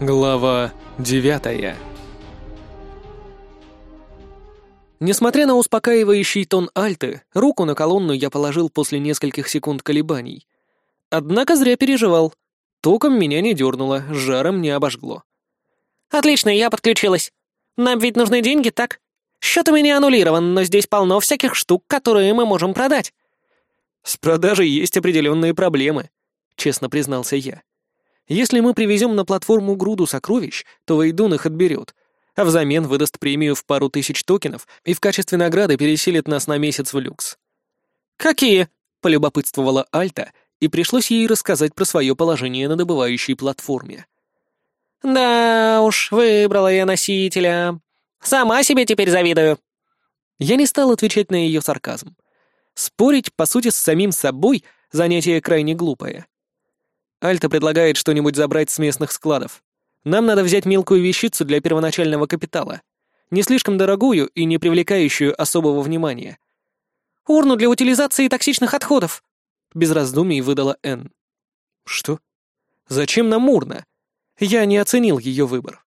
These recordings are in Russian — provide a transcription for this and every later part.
Глава девятая Несмотря на успокаивающий тон Альты, руку на колонну я положил после нескольких секунд колебаний. Однако зря переживал. Током меня не дернуло, жаром не обожгло. «Отлично, я подключилась. Нам ведь нужны деньги, так? Счет у меня аннулирован, но здесь полно всяких штук, которые мы можем продать». «С продажей есть определенные проблемы», — честно признался я. Если мы привезем на платформу груду сокровищ, то Вейдун их отберет, а взамен выдаст премию в пару тысяч токенов и в качестве награды переселит нас на месяц в люкс. «Какие?» — полюбопытствовала Альта, и пришлось ей рассказать про свое положение на добывающей платформе. «Да уж, выбрала я носителя. Сама себе теперь завидую». Я не стал отвечать на ее сарказм. Спорить, по сути, с самим собой — занятие крайне глупое. Альта предлагает что-нибудь забрать с местных складов. Нам надо взять мелкую вещицу для первоначального капитала. Не слишком дорогую и не привлекающую особого внимания. «Урну для утилизации токсичных отходов», — без раздумий выдала Энн. «Что? Зачем нам урна?» Я не оценил ее выбор.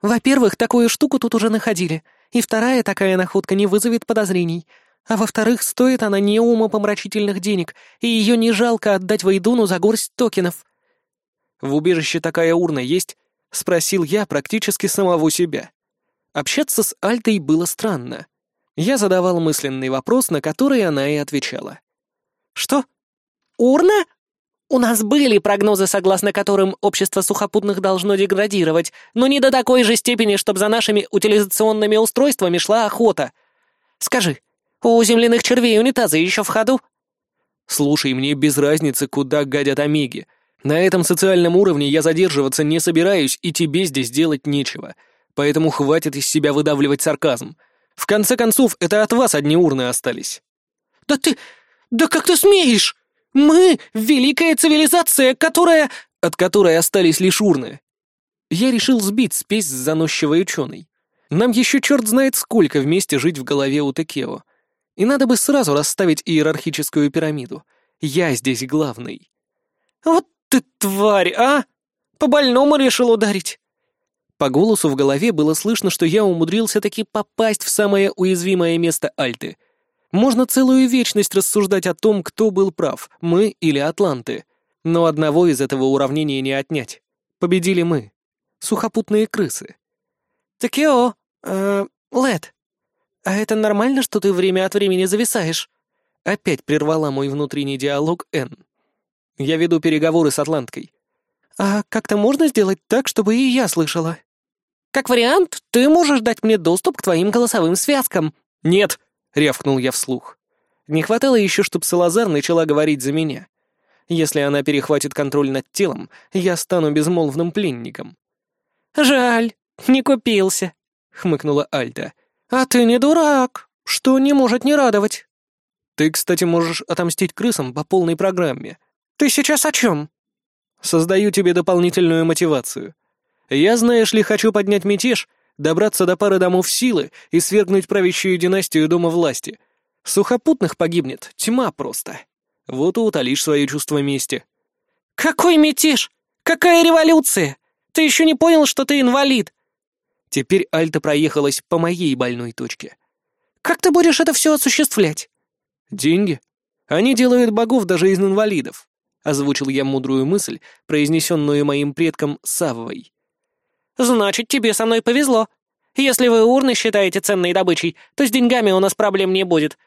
«Во-первых, такую штуку тут уже находили, и вторая такая находка не вызовет подозрений. А во-вторых, стоит она не умопомрачительных денег, и ее не жалко отдать Вейдуну за горсть токенов. В убежище такая урна есть?» — спросил я практически самого себя. Общаться с Альтой было странно. Я задавал мысленный вопрос, на который она и отвечала. «Что? Урна? У нас были прогнозы, согласно которым общество сухопутных должно деградировать, но не до такой же степени, чтобы за нашими утилизационными устройствами шла охота. Скажи, у земляных червей унитазы еще в ходу?» «Слушай, мне без разницы, куда гадят омеги. На этом социальном уровне я задерживаться не собираюсь, и тебе здесь делать нечего. Поэтому хватит из себя выдавливать сарказм. В конце концов, это от вас одни урны остались». «Да ты... да как ты смеешь? Мы — великая цивилизация, которая...» «От которой остались лишь урны». Я решил сбить спесь с заносчивой ученой. Нам еще черт знает сколько вместе жить в голове у Текео. И надо бы сразу расставить иерархическую пирамиду. Я здесь главный. «Вот ты тварь, а? По больному решил ударить?» По голосу в голове было слышно, что я умудрился таки попасть в самое уязвимое место Альты. Можно целую вечность рассуждать о том, кто был прав, мы или Атланты. Но одного из этого уравнения не отнять. Победили мы. Сухопутные крысы. «Такео, э, Лед, а это нормально, что ты время от времени зависаешь?» Опять прервала мой внутренний диалог Энн. Я веду переговоры с Атланткой. А как-то можно сделать так, чтобы и я слышала? Как вариант, ты можешь дать мне доступ к твоим голосовым связкам. Нет, рявкнул я вслух. Не хватало еще, чтобы Салазар начала говорить за меня. Если она перехватит контроль над телом, я стану безмолвным пленником. «Жаль, не купился», — хмыкнула Альта. «А ты не дурак, что не может не радовать». «Ты, кстати, можешь отомстить крысам по полной программе», «Ты сейчас о чем?» «Создаю тебе дополнительную мотивацию. Я, знаешь ли, хочу поднять мятеж, добраться до пары домов силы и свергнуть правящую династию Дома власти. Сухопутных погибнет, тьма просто. Вот и утолишь свое чувство мести». «Какой мятеж? Какая революция? Ты еще не понял, что ты инвалид?» Теперь Альта проехалась по моей больной точке. «Как ты будешь это все осуществлять?» «Деньги. Они делают богов даже из инвалидов озвучил я мудрую мысль, произнесенную моим предком Саввой. «Значит, тебе со мной повезло. Если вы урны считаете ценной добычей, то с деньгами у нас проблем не будет.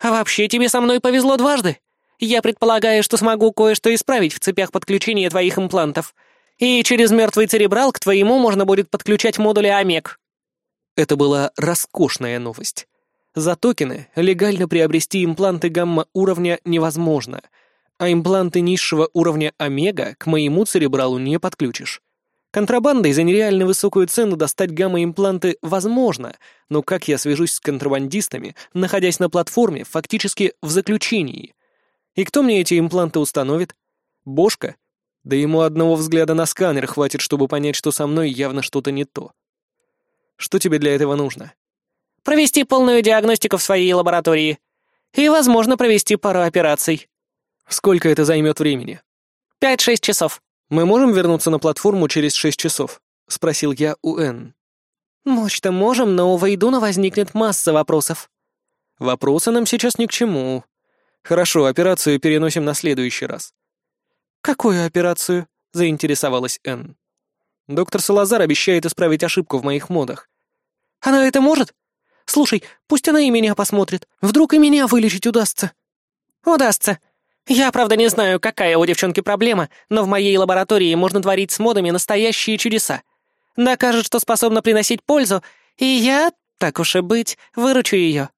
А вообще тебе со мной повезло дважды. Я предполагаю, что смогу кое-что исправить в цепях подключения твоих имплантов. И через мертвый церебрал к твоему можно будет подключать модули ОМЕГ». Это была роскошная новость. За токены легально приобрести импланты гамма-уровня невозможно — а импланты низшего уровня омега к моему церебралу не подключишь. Контрабандой за нереально высокую цену достать гамма-импланты возможно, но как я свяжусь с контрабандистами, находясь на платформе, фактически в заключении? И кто мне эти импланты установит? Бошка? Да ему одного взгляда на сканер хватит, чтобы понять, что со мной явно что-то не то. Что тебе для этого нужно? Провести полную диагностику в своей лаборатории. И, возможно, провести пару операций. Сколько это займет времени? Пять-шесть часов. Мы можем вернуться на платформу через шесть часов? — спросил я у Энн. «Мочь-то можем, но у Вейдуна возникнет масса вопросов». «Вопросы нам сейчас ни к чему. Хорошо, операцию переносим на следующий раз». «Какую операцию?» — заинтересовалась Энн. «Доктор Салазар обещает исправить ошибку в моих модах». «Она это может? Слушай, пусть она и меня посмотрит. Вдруг и меня вылечить удастся». «Удастся. Я, правда, не знаю, какая у девчонки проблема, но в моей лаборатории можно творить с модами настоящие чудеса. Докажет, что способна приносить пользу, и я, так уж и быть, выручу ее».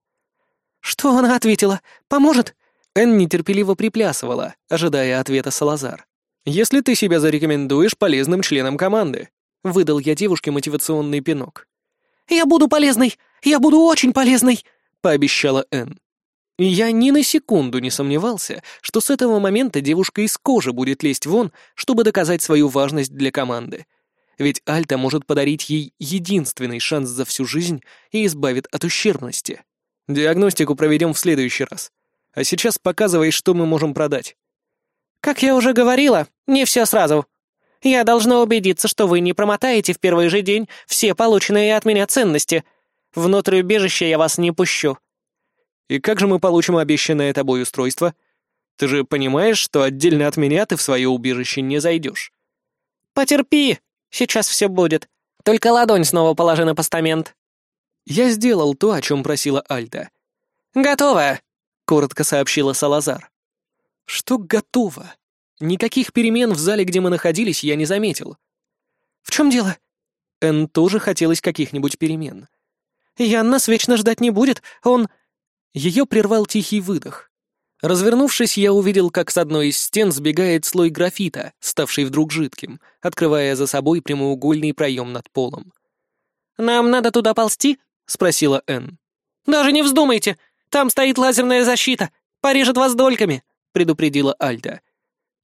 «Что она ответила? Поможет?» Энн нетерпеливо приплясывала, ожидая ответа Салазар. «Если ты себя зарекомендуешь полезным членом команды», — выдал я девушке мотивационный пинок. «Я буду полезной! Я буду очень полезной!» — пообещала Энн. И я ни на секунду не сомневался, что с этого момента девушка из кожи будет лезть вон, чтобы доказать свою важность для команды. Ведь Альта может подарить ей единственный шанс за всю жизнь и избавит от ущербности. Диагностику проведем в следующий раз. А сейчас показывай, что мы можем продать. Как я уже говорила, не все сразу. Я должна убедиться, что вы не промотаете в первый же день все полученные от меня ценности. Внутрь убежища я вас не пущу. И как же мы получим обещанное тобой устройство? Ты же понимаешь, что отдельно от меня ты в свое убежище не зайдешь. Потерпи, сейчас все будет. Только ладонь снова положи на постамент. Я сделал то, о чем просила Альта. Готово, коротко сообщила Салазар. Что готово? Никаких перемен в зале, где мы находились, я не заметил. В чем дело? Эн тоже хотелось каких-нибудь перемен. Ян нас вечно ждать не будет, он... Ее прервал тихий выдох. Развернувшись, я увидел, как с одной из стен сбегает слой графита, ставший вдруг жидким, открывая за собой прямоугольный проем над полом. «Нам надо туда ползти?» — спросила Энн. «Даже не вздумайте! Там стоит лазерная защита! Порежет вас дольками!» — предупредила Альта.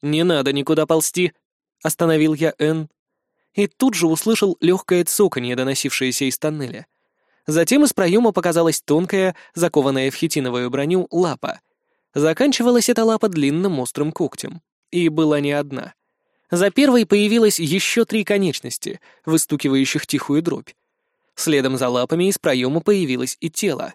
«Не надо никуда ползти!» — остановил я Энн. И тут же услышал легкое цоканье, доносившееся из тоннеля. Затем из проема показалась тонкая, закованная в хитиновую броню, лапа. Заканчивалась эта лапа длинным острым когтем. И была не одна. За первой появилось еще три конечности, выстукивающих тихую дробь. Следом за лапами из проема появилось и тело.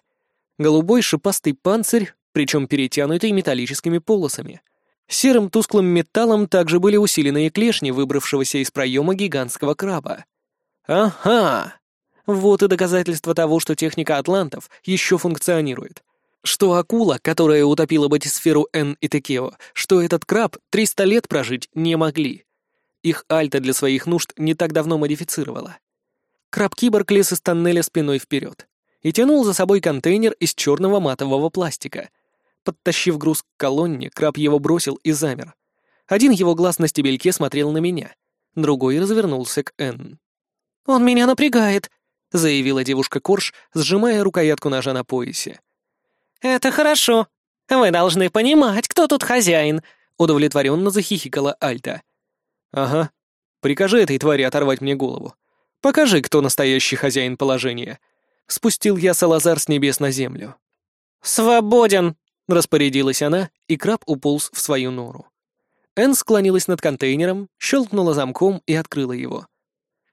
Голубой шипастый панцирь, причем перетянутый металлическими полосами. Серым тусклым металлом также были усиленные клешни выбравшегося из проема гигантского краба. Ага! Вот и доказательство того, что техника атлантов еще функционирует. Что акула, которая утопила батисферу Н и Текео, что этот краб 300 лет прожить не могли. Их альта для своих нужд не так давно модифицировала. Краб-киборг лез из тоннеля спиной вперед и тянул за собой контейнер из черного матового пластика. Подтащив груз к колонне, краб его бросил и замер. Один его глаз на стебельке смотрел на меня, другой развернулся к Н. «Он меня напрягает», — заявила девушка Корж, сжимая рукоятку ножа на поясе. «Это хорошо. Вы должны понимать, кто тут хозяин», — удовлетворенно захихикала Альта. «Ага. Прикажи этой твари оторвать мне голову. Покажи, кто настоящий хозяин положения». Спустил я Салазар с небес на землю. «Свободен!» — распорядилась она, и краб уполз в свою нору. Энн склонилась над контейнером, щелкнула замком и открыла его.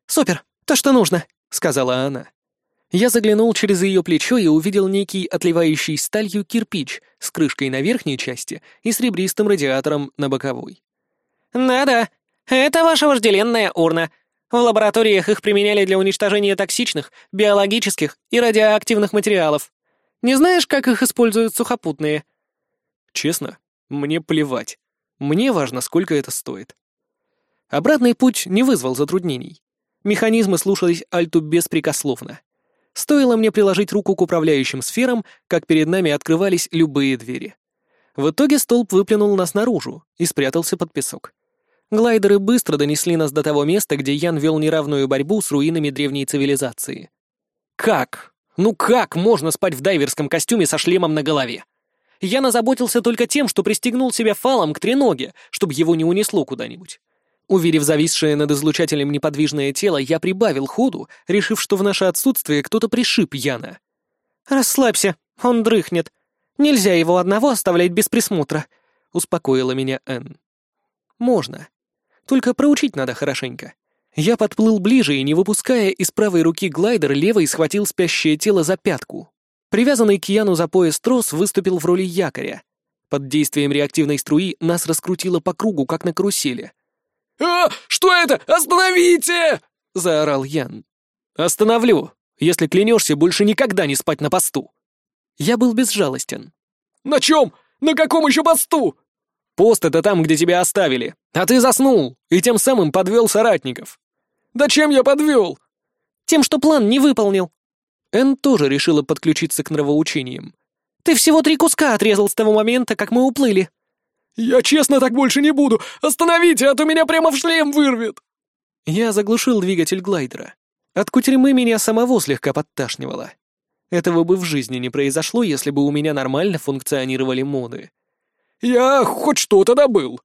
«Супер! То, что нужно!» — сказала она. Я заглянул через ее плечо и увидел некий отливающий сталью кирпич с крышкой на верхней части и с ребристым радиатором на боковой. «Да-да, это ваша вожделенная урна. В лабораториях их применяли для уничтожения токсичных, биологических и радиоактивных материалов. Не знаешь, как их используют сухопутные?» «Честно, мне плевать. Мне важно, сколько это стоит». Обратный путь не вызвал затруднений. Механизмы слушались Альту беспрекословно. Стоило мне приложить руку к управляющим сферам, как перед нами открывались любые двери. В итоге столб выплюнул нас наружу и спрятался под песок. Глайдеры быстро донесли нас до того места, где Ян вел неравную борьбу с руинами древней цивилизации. Как? Ну как можно спать в дайверском костюме со шлемом на голове? Ян озаботился только тем, что пристегнул себя фалом к треноге, чтобы его не унесло куда-нибудь. Уверив зависшее над излучателем неподвижное тело, я прибавил ходу, решив, что в наше отсутствие кто-то пришиб Яна. «Расслабься, он дрыхнет. Нельзя его одного оставлять без присмотра», — успокоила меня Энн. «Можно. Только проучить надо хорошенько. Я подплыл ближе и, не выпуская из правой руки глайдер, левой схватил спящее тело за пятку. Привязанный к Яну за пояс трос выступил в роли якоря. Под действием реактивной струи нас раскрутило по кругу, как на карусели. «А, что это? Остановите!» — заорал Ян. «Остановлю, если клянешься больше никогда не спать на посту». Я был безжалостен. «На чем? На каком еще посту?» «Пост — это там, где тебя оставили, а ты заснул и тем самым подвел соратников». «Да чем я подвел?» «Тем, что план не выполнил». Эн тоже решила подключиться к нравоучениям. «Ты всего три куска отрезал с того момента, как мы уплыли». «Я честно так больше не буду! Остановите, а то меня прямо в шлем вырвет!» Я заглушил двигатель глайдера. От кутерьмы меня самого слегка подташнивало. Этого бы в жизни не произошло, если бы у меня нормально функционировали моды. «Я хоть что-то добыл!»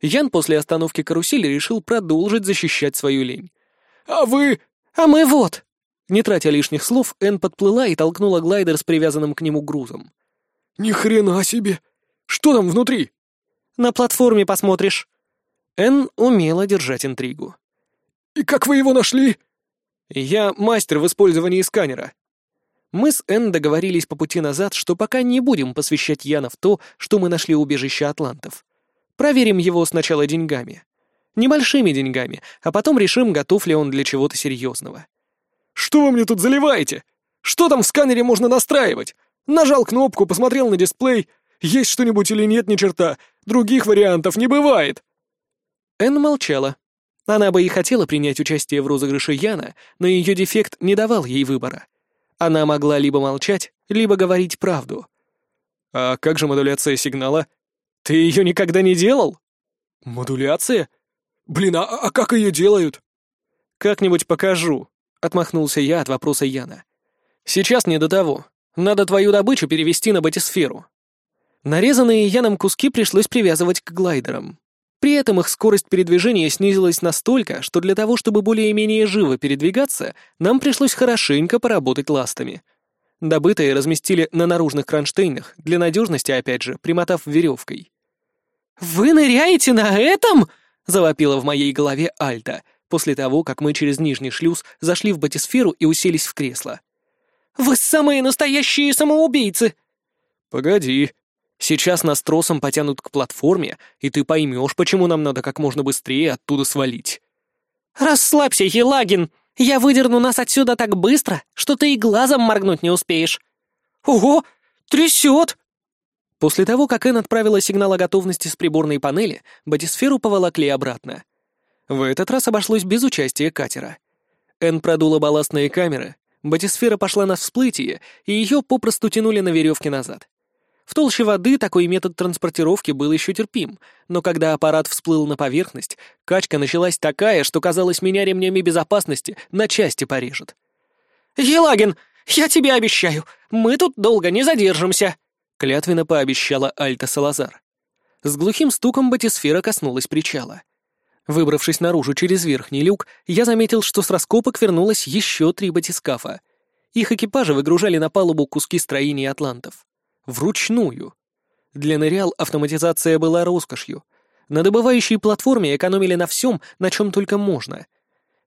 Ян после остановки карусели решил продолжить защищать свою лень. «А вы...» «А мы вот...» Не тратя лишних слов, Энн подплыла и толкнула глайдер с привязанным к нему грузом. «Ни хрена себе! Что там внутри?» «На платформе посмотришь». Энн умела держать интригу. «И как вы его нашли?» «Я мастер в использовании сканера». Мы с Энн договорились по пути назад, что пока не будем посвящать Яна в то, что мы нашли убежище атлантов. Проверим его сначала деньгами. Небольшими деньгами, а потом решим, готов ли он для чего-то серьезного. «Что вы мне тут заливаете? Что там в сканере можно настраивать? Нажал кнопку, посмотрел на дисплей. Есть что-нибудь или нет, ни черта. Других вариантов не бывает». Энн молчала. Она бы и хотела принять участие в розыгрыше Яна, но ее дефект не давал ей выбора. Она могла либо молчать, либо говорить правду. «А как же модуляция сигнала? Ты ее никогда не делал?» «Модуляция? Блин, а, а как ее делают?» «Как-нибудь покажу», — отмахнулся я от вопроса Яна. «Сейчас не до того. Надо твою добычу перевести на батисферу». Нарезанные Яном куски пришлось привязывать к глайдерам. При этом их скорость передвижения снизилась настолько, что для того, чтобы более-менее живо передвигаться, нам пришлось хорошенько поработать ластами. Добытые разместили на наружных кронштейнах, для надежности, опять же, примотав веревкой. «Вы ныряете на этом?» — завопила в моей голове Альта, после того, как мы через нижний шлюз зашли в батисферу и уселись в кресло. «Вы самые настоящие самоубийцы!» «Погоди», Сейчас нас тросом потянут к платформе, и ты поймешь, почему нам надо как можно быстрее оттуда свалить». «Расслабься, Елагин! Я выдерну нас отсюда так быстро, что ты и глазом моргнуть не успеешь!» «Ого! Трясет!» После того, как Эн отправила сигнал о готовности с приборной панели, батисферу поволокли обратно. В этот раз обошлось без участия катера. Эн продула балластные камеры, батисфера пошла на всплытие, и ее попросту тянули на веревке назад. В толще воды такой метод транспортировки был еще терпим, но когда аппарат всплыл на поверхность, качка началась такая, что, казалось, меня ремнями безопасности на части порежет. «Елагин, я тебе обещаю, мы тут долго не задержимся», — клятвенно пообещала Альта Салазар. С глухим стуком батисфера коснулась причала. Выбравшись наружу через верхний люк, я заметил, что с раскопок вернулось еще три батискафа. Их экипажи выгружали на палубу куски строений атлантов вручную. Для нырял автоматизация была роскошью. На добывающей платформе экономили на всем, на чем только можно.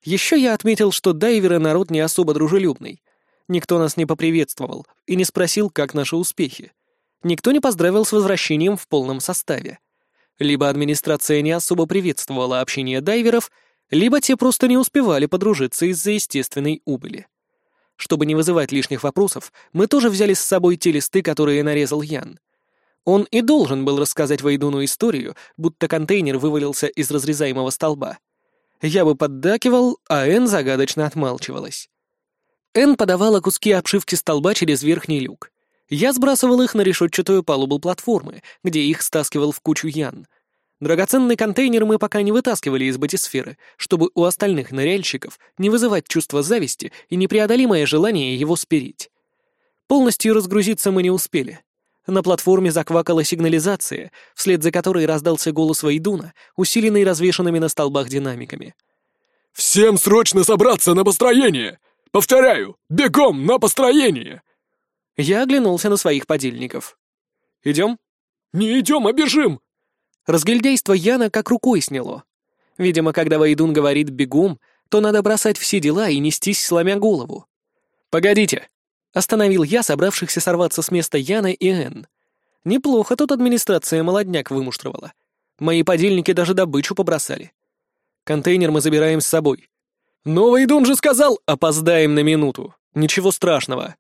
Еще я отметил, что дайверы народ не особо дружелюбный. Никто нас не поприветствовал и не спросил, как наши успехи. Никто не поздравил с возвращением в полном составе. Либо администрация не особо приветствовала общение дайверов, либо те просто не успевали подружиться из-за естественной убыли. Чтобы не вызывать лишних вопросов, мы тоже взяли с собой те листы, которые нарезал Ян. Он и должен был рассказать Вайдуну историю, будто контейнер вывалился из разрезаемого столба. Я бы поддакивал, а Эн загадочно отмалчивалась. Эн подавала куски обшивки столба через верхний люк. Я сбрасывал их на решетчатую палубу платформы, где их стаскивал в кучу Ян, Драгоценный контейнер мы пока не вытаскивали из батисферы, чтобы у остальных ныряльщиков не вызывать чувство зависти и непреодолимое желание его спереть. Полностью разгрузиться мы не успели. На платформе заквакала сигнализация, вслед за которой раздался голос Вайдуна, усиленный развешанными на столбах динамиками. «Всем срочно собраться на построение! Повторяю, бегом на построение!» Я оглянулся на своих подельников. «Идем?» «Не идем, а бежим! Разгильдейство Яна как рукой сняло. Видимо, когда Вайдун говорит «бегом», то надо бросать все дела и нестись, сломя голову. «Погодите!» — остановил я собравшихся сорваться с места Яна и Энн. Неплохо тут администрация молодняк вымуштровала. Мои подельники даже добычу побросали. Контейнер мы забираем с собой. Но Вайдун же сказал, опоздаем на минуту. Ничего страшного.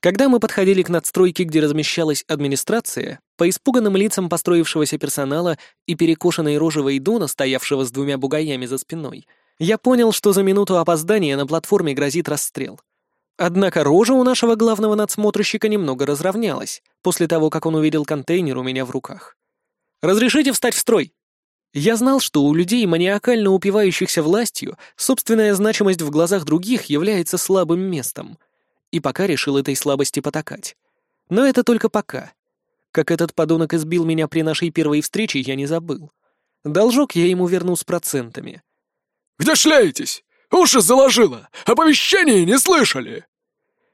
Когда мы подходили к надстройке, где размещалась администрация, по испуганным лицам построившегося персонала и перекошенной рожи Вейдуна, стоявшего с двумя бугаями за спиной, я понял, что за минуту опоздания на платформе грозит расстрел. Однако рожа у нашего главного надсмотрщика немного разровнялась после того, как он увидел контейнер у меня в руках. «Разрешите встать в строй?» Я знал, что у людей, маниакально упивающихся властью, собственная значимость в глазах других является слабым местом — и пока решил этой слабости потакать. Но это только пока. Как этот подонок избил меня при нашей первой встрече, я не забыл. Должок я ему верну с процентами. «Где шляетесь? Уши заложило! Оповещения не слышали!»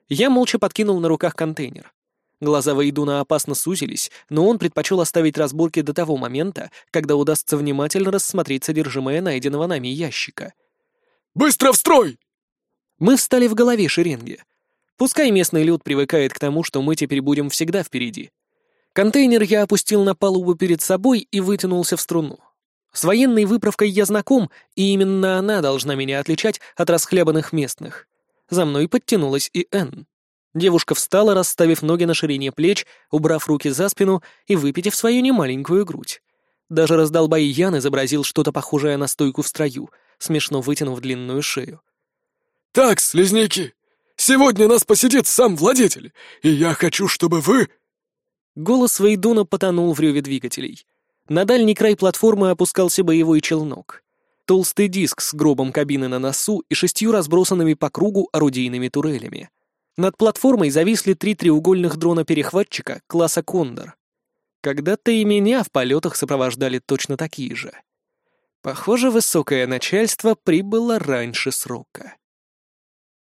Я молча подкинул на руках контейнер. Глаза Вейдуна опасно сузились, но он предпочел оставить разборки до того момента, когда удастся внимательно рассмотреть содержимое найденного нами ящика. «Быстро в строй!» Мы встали в голове шеренги — Пускай местный люд привыкает к тому, что мы теперь будем всегда впереди. Контейнер я опустил на палубу перед собой и вытянулся в струну. С военной выправкой я знаком, и именно она должна меня отличать от расхлябанных местных. За мной подтянулась и Энн. Девушка встала, расставив ноги на ширине плеч, убрав руки за спину и выпитив свою немаленькую грудь. Даже раздолбай Ян изобразил что-то похожее на стойку в строю, смешно вытянув длинную шею. «Так, слизняки, Сегодня нас посетит сам владетель, и я хочу, чтобы вы...» Голос Вейдуна потонул в реве двигателей. На дальний край платформы опускался боевой челнок. Толстый диск с гробом кабины на носу и шестью разбросанными по кругу орудийными турелями. Над платформой зависли три треугольных дрона-перехватчика класса «Кондор». Когда-то и меня в полетах сопровождали точно такие же. Похоже, высокое начальство прибыло раньше срока.